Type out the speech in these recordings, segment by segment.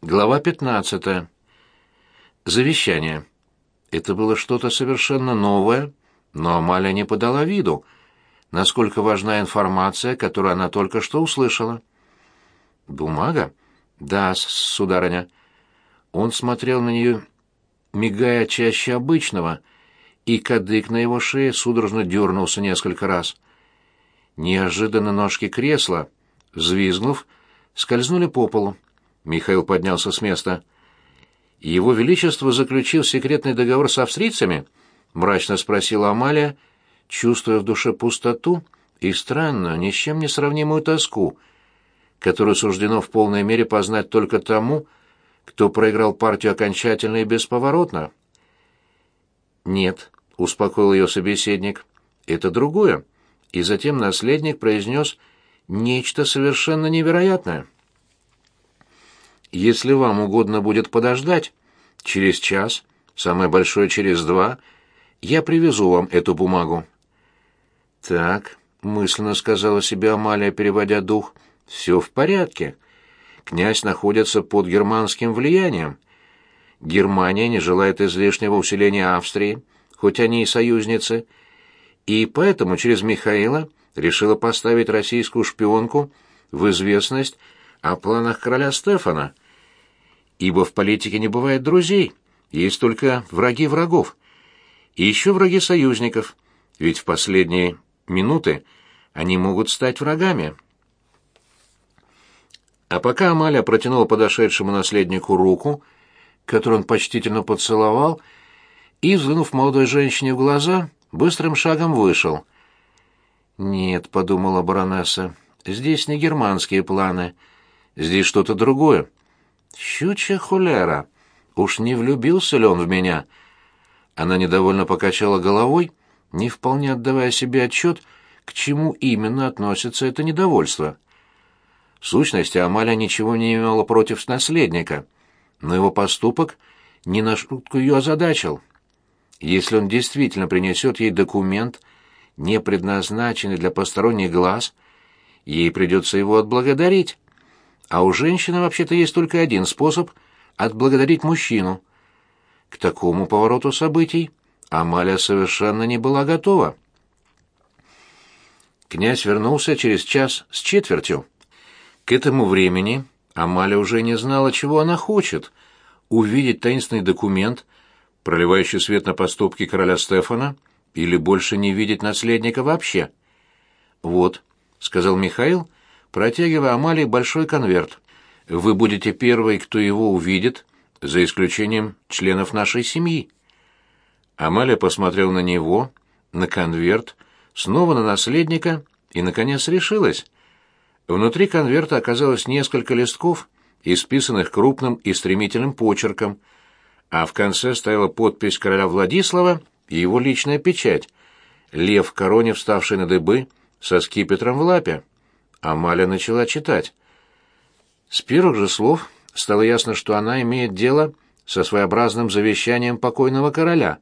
Глава 15. Завещание. Это было что-то совершенно новое, но Амалия не подала виду, насколько важна информация, которую она только что услышала. «Бумага?» «Да, сударыня». Он смотрел на нее, мигая чаще обычного, и кадык на его шее судорожно дернулся несколько раз. Неожиданно ножки кресла, взвизгнув, скользнули по полу. Михаил поднялся с места. «Его Величество заключил секретный договор с австрийцами?» — мрачно спросила Амалия, чувствуя в душе пустоту и странную, ни с чем не сравнимую тоску, которую суждено в полной мере познать только тому, кто проиграл партию окончательно и бесповоротно. «Нет», — успокоил ее собеседник, — «это другое». И затем наследник произнес нечто совершенно невероятное. Если вам угодно будет подождать, через час, самое большое через два, я привезу вам эту бумагу. Так, мысленно сказала себе Амалия, переводя дух, все в порядке. Князь находится под германским влиянием. Германия не желает излишнего усиления Австрии, хоть они и союзницы, и поэтому через Михаила решила поставить российскую шпионку в известность о планах короля Стефана, ибо в политике не бывает друзей, есть только враги врагов. И еще враги союзников, ведь в последние минуты они могут стать врагами. А пока Амалия протянула подошедшему наследнику руку, которую он почтительно поцеловал, и, взглянув молодой женщине в глаза, быстрым шагом вышел. «Нет», — подумала баронесса, — «здесь не германские планы, здесь что-то другое. Щучья холера! Уж не влюбился ли он в меня? Она недовольно покачала головой, не вполне отдавая себе отчет, к чему именно относится это недовольство. В сущности, Амалия ничего не имела против наследника, но его поступок не на шутку ее озадачил. Если он действительно принесет ей документ, не предназначенный для посторонних глаз, ей придется его отблагодарить. А у женщины вообще-то есть только один способ отблагодарить мужчину. К такому повороту событий Амалия совершенно не была готова. Князь вернулся через час с четвертью. К этому времени Амалия уже не знала, чего она хочет. Увидеть таинственный документ, проливающий свет на поступки короля Стефана, или больше не видеть наследника вообще. «Вот», — сказал Михаил, протягивая Амалии большой конверт. «Вы будете первой, кто его увидит, за исключением членов нашей семьи». Амалия посмотрела на него, на конверт, снова на наследника и, наконец, решилась. Внутри конверта оказалось несколько листков, исписанных крупным и стремительным почерком, а в конце стояла подпись короля Владислава и его личная печать — лев в короне, вставший на дыбы, со скипетром в лапе. Амалия начала читать. С первых же слов стало ясно, что она имеет дело со своеобразным завещанием покойного короля,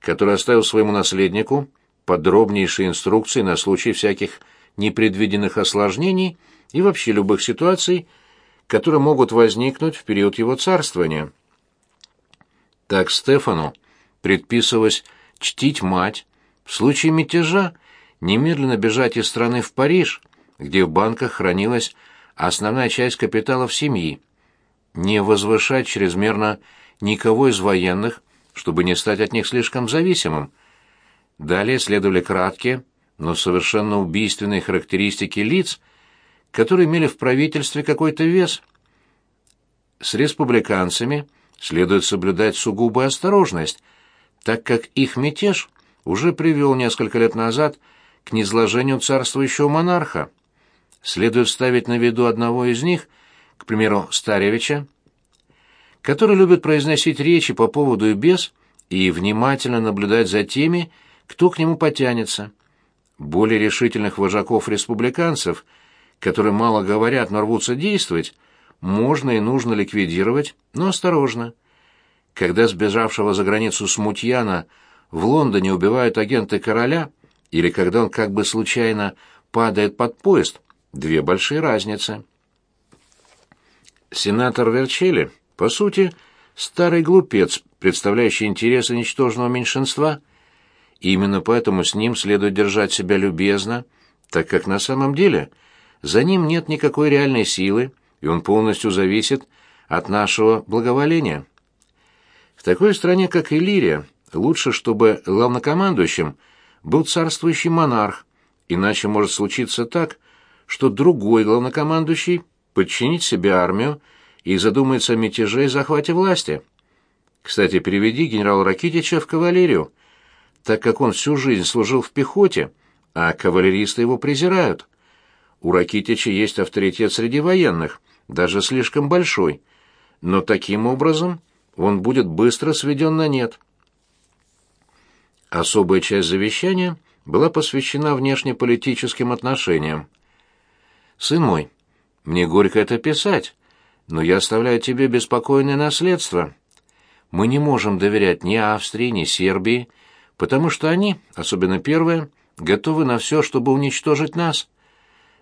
который оставил своему наследнику подробнейшие инструкции на случай всяких непредвиденных осложнений и вообще любых ситуаций, которые могут возникнуть в период его царствования. Так Стефану предписывалось чтить мать, в случае мятежа немедленно бежать из страны в Париж, где в банках хранилась основная часть капиталов семьи, не возвышать чрезмерно никого из военных, чтобы не стать от них слишком зависимым. Далее следовали краткие, но совершенно убийственные характеристики лиц, которые имели в правительстве какой-то вес. С республиканцами следует соблюдать сугубую осторожность, так как их мятеж уже привел несколько лет назад к низложению царствующего монарха следует ставить на виду одного из них, к примеру, Старевича, который любит произносить речи по поводу и без и внимательно наблюдать за теми, кто к нему потянется. Более решительных вожаков-республиканцев, которые мало говорят, но рвутся действовать, можно и нужно ликвидировать, но осторожно. Когда сбежавшего за границу смутьяна в Лондоне убивают агенты короля, или когда он как бы случайно падает под поезд – Две большие разницы. Сенатор Верчели, по сути, старый глупец, представляющий интересы ничтожного меньшинства. И именно поэтому с ним следует держать себя любезно, так как на самом деле за ним нет никакой реальной силы, и он полностью зависит от нашего благоволения. В такой стране, как Иллирия, лучше, чтобы главнокомандующим был царствующий монарх, иначе может случиться так, что другой главнокомандующий подчинит себе армию и задумается о мятеже и захвате власти. Кстати, переведи генерала Ракитича в кавалерию, так как он всю жизнь служил в пехоте, а кавалеристы его презирают. У Ракитича есть авторитет среди военных, даже слишком большой, но таким образом он будет быстро сведен на нет. Особая часть завещания была посвящена внешнеполитическим отношениям. «Сын мой, мне горько это писать, но я оставляю тебе беспокойное наследство. Мы не можем доверять ни Австрии, ни Сербии, потому что они, особенно первые, готовы на все, чтобы уничтожить нас.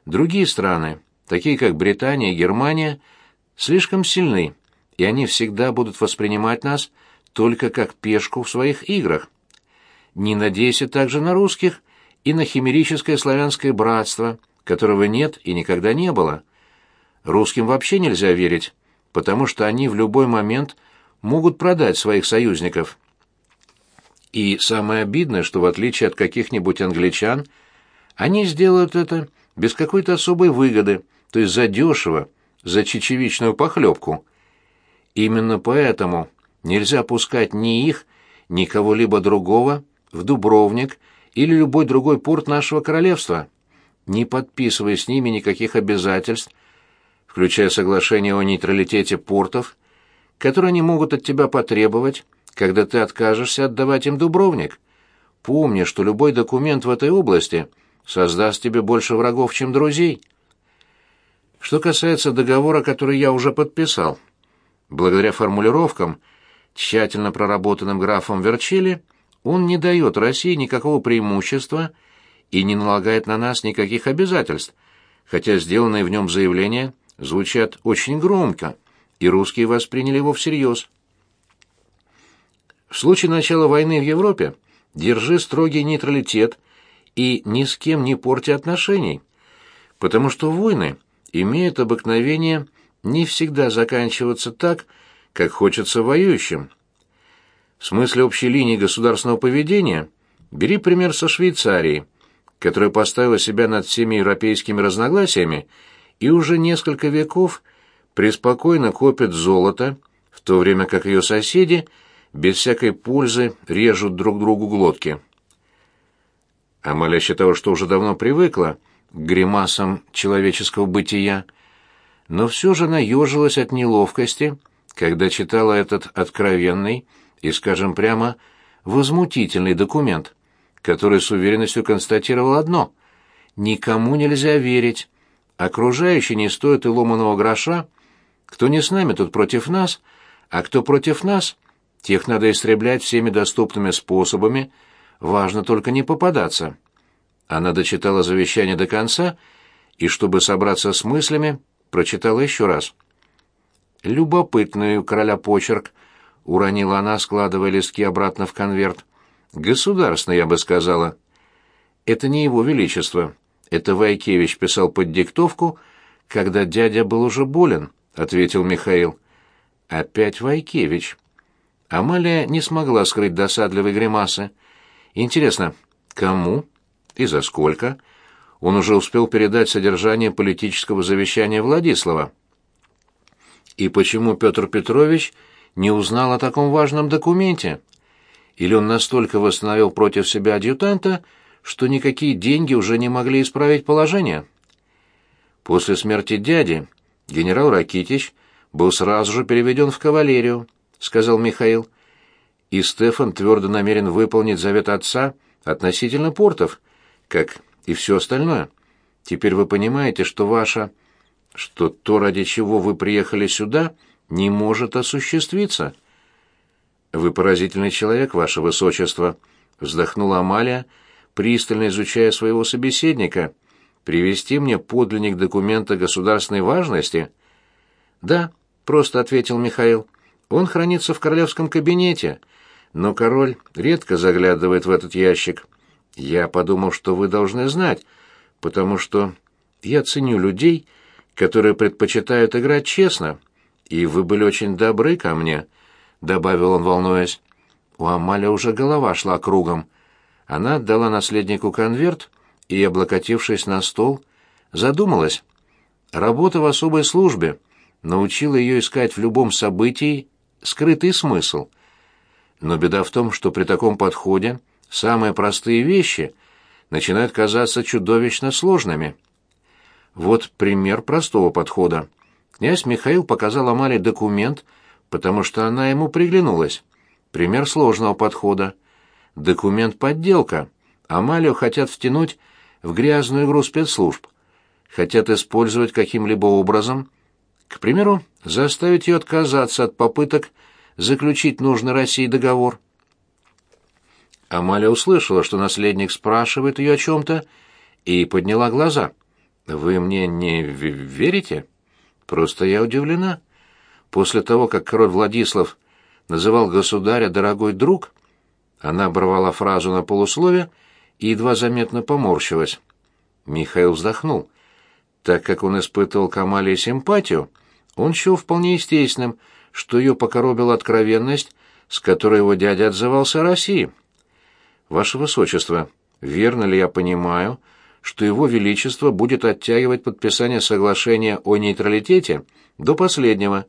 Другие страны, такие как Британия и Германия, слишком сильны, и они всегда будут воспринимать нас только как пешку в своих играх. Не надейся также на русских и на химерическое славянское братство, которого нет и никогда не было. Русским вообще нельзя верить, потому что они в любой момент могут продать своих союзников. И самое обидное, что в отличие от каких-нибудь англичан, они сделают это без какой-то особой выгоды, то есть задешево, за чечевичную похлебку. Именно поэтому нельзя пускать ни их, ни кого-либо другого в Дубровник или любой другой порт нашего королевства, не подписывая с ними никаких обязательств, включая соглашение о нейтралитете портов, которые они могут от тебя потребовать, когда ты откажешься отдавать им Дубровник. Помни, что любой документ в этой области создаст тебе больше врагов, чем друзей. Что касается договора, который я уже подписал, Благодаря формулировкам, тщательно проработанным графом Верчили, он не дает России никакого преимущества и не налагает на нас никаких обязательств, хотя сделанные в нем заявления звучат очень громко, и русские восприняли его всерьез. В случае начала войны в Европе держи строгий нейтралитет и ни с кем не порти отношений, потому что войны имеют обыкновение не всегда заканчиваться так, как хочется воюющим. В смысле общей линии государственного поведения бери пример со Швейцарии, которая поставила себя над всеми европейскими разногласиями и уже несколько веков преспокойно копит золото, в то время как ее соседи без всякой пользы режут друг другу глотки. Амалия считала, что уже давно привыкла к гримасам человеческого бытия, но все же наежилась от неловкости, когда читала этот откровенный и, скажем прямо, возмутительный документ, который с уверенностью констатировал одно — никому нельзя верить, окружающие не стоят и ломаного гроша, кто не с нами, тот против нас, а кто против нас, тех надо истреблять всеми доступными способами, важно только не попадаться. Она дочитала завещание до конца, и, чтобы собраться с мыслями, прочитала еще раз. «Любопытный у короля почерк», — уронила она, складывая листки обратно в конверт. «Государственный, я бы сказала». «Это не его величество. Это Вайкевич писал под диктовку, когда дядя был уже болен», — ответил Михаил. «Опять Вайкевич». Амалия не смогла скрыть досадливой гримасы. «Интересно, кому и за сколько?» он уже успел передать содержание политического завещания Владислава. И почему Петр Петрович не узнал о таком важном документе? Или он настолько восстановил против себя адъютанта, что никакие деньги уже не могли исправить положение? После смерти дяди генерал Ракитич был сразу же переведен в кавалерию, сказал Михаил. И Стефан твердо намерен выполнить завет отца относительно портов, как и все остальное. Теперь вы понимаете, что ваша... что то, ради чего вы приехали сюда, не может осуществиться. Вы поразительный человек, ваше высочество, вздохнула Амалия, пристально изучая своего собеседника. Привести мне подлинник документа государственной важности? Да, просто ответил Михаил. Он хранится в королевском кабинете, но король редко заглядывает в этот ящик. Я подумал, что вы должны знать, потому что я ценю людей, которые предпочитают играть честно, и вы были очень добры ко мне, добавил он, волнуясь. У Амали уже голова шла кругом. Она отдала наследнику конверт и, облокотившись на стол, задумалась. Работа в особой службе научила ее искать в любом событии скрытый смысл. Но беда в том, что при таком подходе самые простые вещи начинают казаться чудовищно сложными. Вот пример простого подхода. Князь Михаил показал Амале документ, потому что она ему приглянулась. Пример сложного подхода. Документ-подделка. Амалию хотят втянуть в грязную игру спецслужб. Хотят использовать каким-либо образом, к примеру, заставить ее отказаться от попыток заключить нужный России договор. Амалия услышала, что наследник спрашивает ее о чем-то, и подняла глаза. «Вы мне не верите?» «Просто я удивлена. После того, как король Владислав называл государя «дорогой друг», она оборвала фразу на полуслове и едва заметно поморщилась. Михаил вздохнул. Так как он испытывал к Амалии симпатию, он счел вполне естественным, что ее покоробила откровенность, с которой его дядя отзывался о России. «Ваше Высочество, верно ли я понимаю, что его Величество будет оттягивать подписание соглашения о нейтралитете до последнего,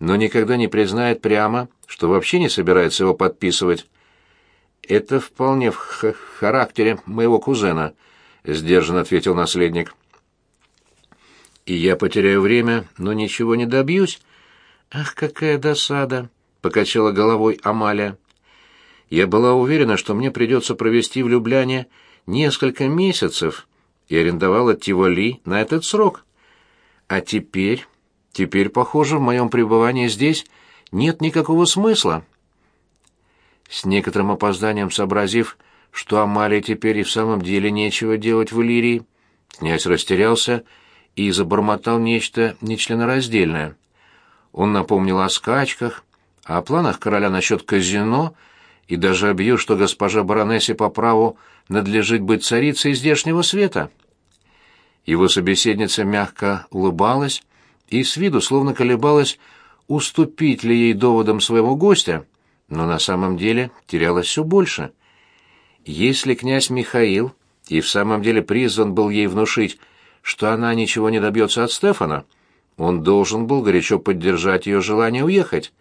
но никогда не признает прямо, что вообще не собирается его подписывать?» «Это вполне в характере моего кузена», — сдержанно ответил наследник. «И я потеряю время, но ничего не добьюсь?» «Ах, какая досада!» — покачала головой Амалия. «Я была уверена, что мне придется провести в Любляне несколько месяцев и арендовала Тиволи на этот срок. А теперь, теперь, похоже, в моем пребывании здесь нет никакого смысла». С некоторым опозданием сообразив, что Амалии теперь и в самом деле нечего делать в Иллирии, князь растерялся и забормотал нечто нечленораздельное. Он напомнил о скачках, о планах короля насчет казино и даже объявил, что госпожа баронессе по праву надлежит быть царицей здешнего света. Его собеседница мягко улыбалась и с виду словно колебалась, уступить ли ей доводам своего гостя, но на самом деле терялась все больше. Если князь Михаил и в самом деле призван был ей внушить, что она ничего не добьется от Стефана, — он должен был горячо поддержать ее желание уехать.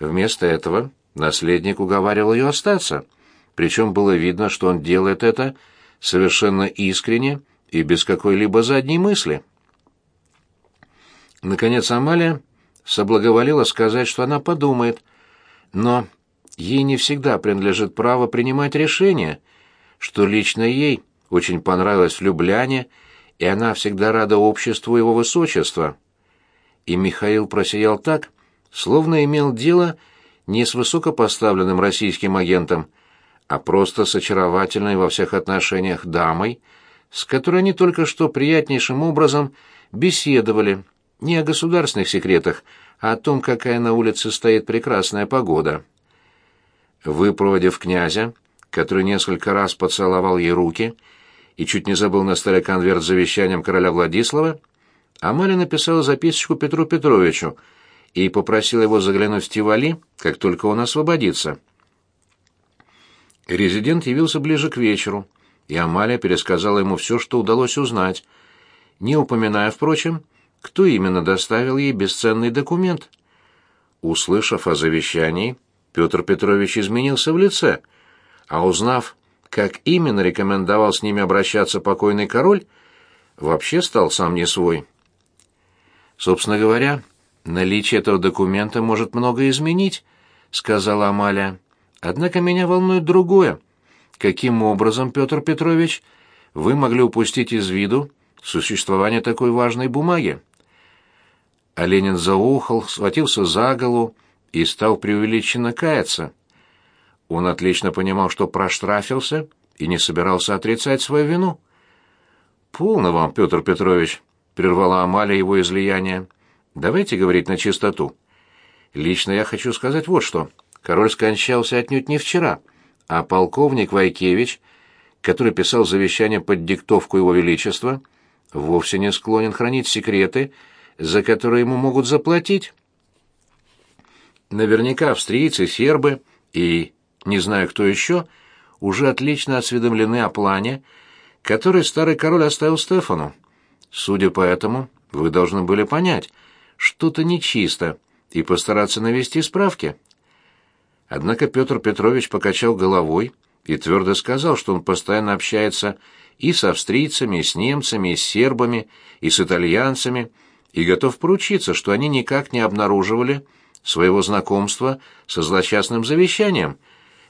Вместо этого наследник уговаривал ее остаться, причем было видно, что он делает это совершенно искренне и без какой-либо задней мысли. Наконец Амалия соблаговолила сказать, что она подумает, но ей не всегда принадлежит право принимать решения, что лично ей очень понравилось в Любляне, и она всегда рада обществу его высочества. И Михаил просиял так, словно имел дело не с высокопоставленным российским агентом, а просто с очаровательной во всех отношениях дамой, с которой они только что приятнейшим образом беседовали не о государственных секретах, а о том, какая на улице стоит прекрасная погода. Выпроводив князя, который несколько раз поцеловал ей руки и чуть не забыл на столе конверт с завещанием короля Владислава, Амалия написала записочку Петру Петровичу и попросила его заглянуть в Тивали, как только он освободится. Резидент явился ближе к вечеру, и Амалия пересказала ему все, что удалось узнать, не упоминая, впрочем, кто именно доставил ей бесценный документ. Услышав о завещании, Петр Петрович изменился в лице, а узнав, как именно рекомендовал с ними обращаться покойный король, вообще стал сам не свой. Собственно говоря, наличие этого документа может многое изменить, сказала Амалия. Однако меня волнует другое. Каким образом, Петр Петрович, вы могли упустить из виду существование такой важной бумаги? А Ленин заухал, схватился за голову и стал преувеличенно каяться. Он отлично понимал, что проштрафился и не собирался отрицать свою вину. «Полно вам, Петр Петрович», — прервала Амалия его излияние. Давайте говорить на чистоту. Лично я хочу сказать вот что. Король скончался отнюдь не вчера, а полковник Вайкевич, который писал завещание под диктовку его величества, вовсе не склонен хранить секреты, за которые ему могут заплатить. Наверняка австрийцы, сербы и не знаю кто еще уже отлично осведомлены о плане, который старый король оставил Стефану. Судя по этому, вы должны были понять, что-то нечисто, и постараться навести справки. Однако Петр Петрович покачал головой и твердо сказал, что он постоянно общается и с австрийцами, и с немцами, и с сербами, и с итальянцами, и готов поручиться, что они никак не обнаруживали своего знакомства со злосчастным завещанием,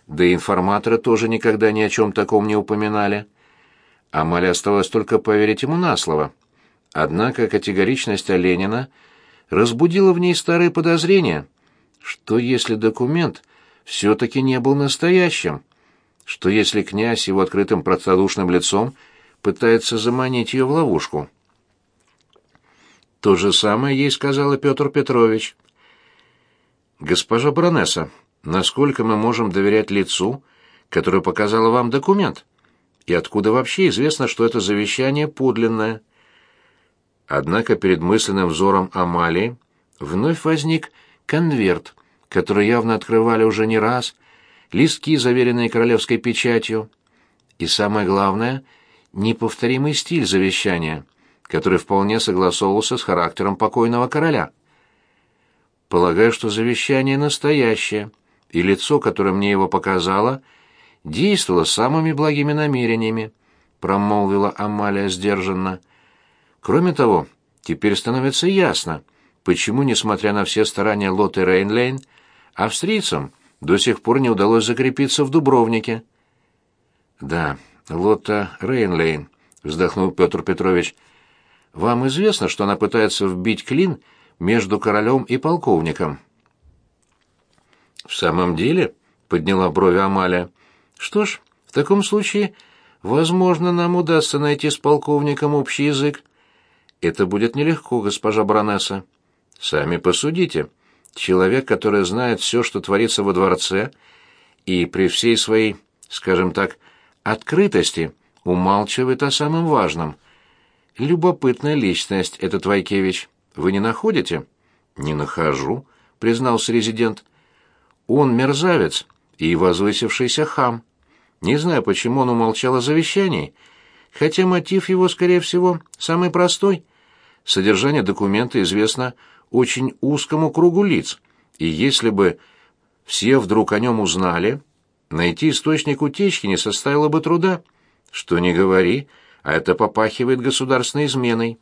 да и информаторы тоже никогда ни о чем таком не упоминали. Амале оставалось только поверить ему на слово. Однако категоричность Оленина разбудила в ней старые подозрения. Что если документ все-таки не был настоящим? Что если князь его открытым простодушным лицом пытается заманить ее в ловушку? То же самое ей сказал и Петр Петрович. «Госпожа баронесса, насколько мы можем доверять лицу, которое показало вам документ? И откуда вообще известно, что это завещание подлинное?» Однако перед мысленным взором Амалии вновь возник конверт, который явно открывали уже не раз, листки, заверенные королевской печатью, и самое главное, неповторимый стиль завещания, который вполне согласовывался с характером покойного короля. Полагаю, что завещание настоящее, и лицо, которое мне его показало, действовало самыми благими намерениями, промолвила Амалия сдержанно. Кроме того, теперь становится ясно, почему, несмотря на все старания Лоты Рейнлейн, австрийцам до сих пор не удалось закрепиться в Дубровнике. Да, Лота Рейнлейн, вздохнул Петр Петрович. Вам известно, что она пытается вбить клин между королем и полковником? В самом деле, подняла брови Амалия. Что ж, в таком случае, возможно, нам удастся найти с полковником общий язык. Это будет нелегко, госпожа баронесса. Сами посудите. Человек, который знает все, что творится во дворце, и при всей своей, скажем так, открытости, умалчивает о самом важном. Любопытная личность этот Вайкевич. Вы не находите? Не нахожу, признался резидент. Он мерзавец и возвысившийся хам. Не знаю, почему он умолчал о завещании, хотя мотив его, скорее всего, самый простой — содержание документа известно очень узкому кругу лиц, и если бы все вдруг о нем узнали, найти источник утечки не составило бы труда. Что не говори, а это попахивает государственной изменой.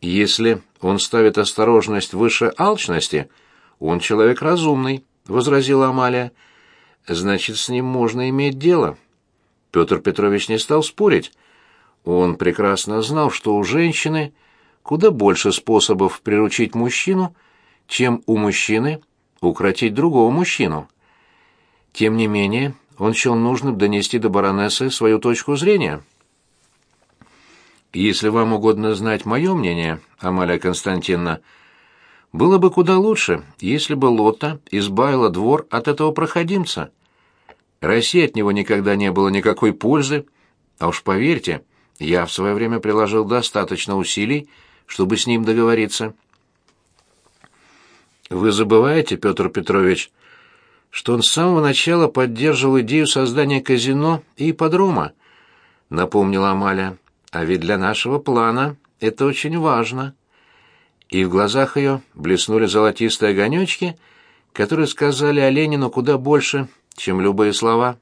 Если он ставит осторожность выше алчности, он человек разумный, возразила Амалия. Значит, с ним можно иметь дело. Петр Петрович не стал спорить, он прекрасно знал, что у женщины куда больше способов приручить мужчину, чем у мужчины укротить другого мужчину. Тем не менее, он счел нужным донести до баронессы свою точку зрения. «Если вам угодно знать мое мнение, Амалия Константиновна, было бы куда лучше, если бы Лотта избавила двор от этого проходимца. России от него никогда не было никакой пользы, а уж поверьте, — я в свое время приложил достаточно усилий, чтобы с ним договориться. Вы забываете, Петр Петрович, что он с самого начала поддерживал идею создания казино и ипподрома, напомнила Амалия. А ведь для нашего плана это очень важно. И в глазах ее блеснули золотистые огонечки, которые сказали Оленину куда больше, чем любые слова.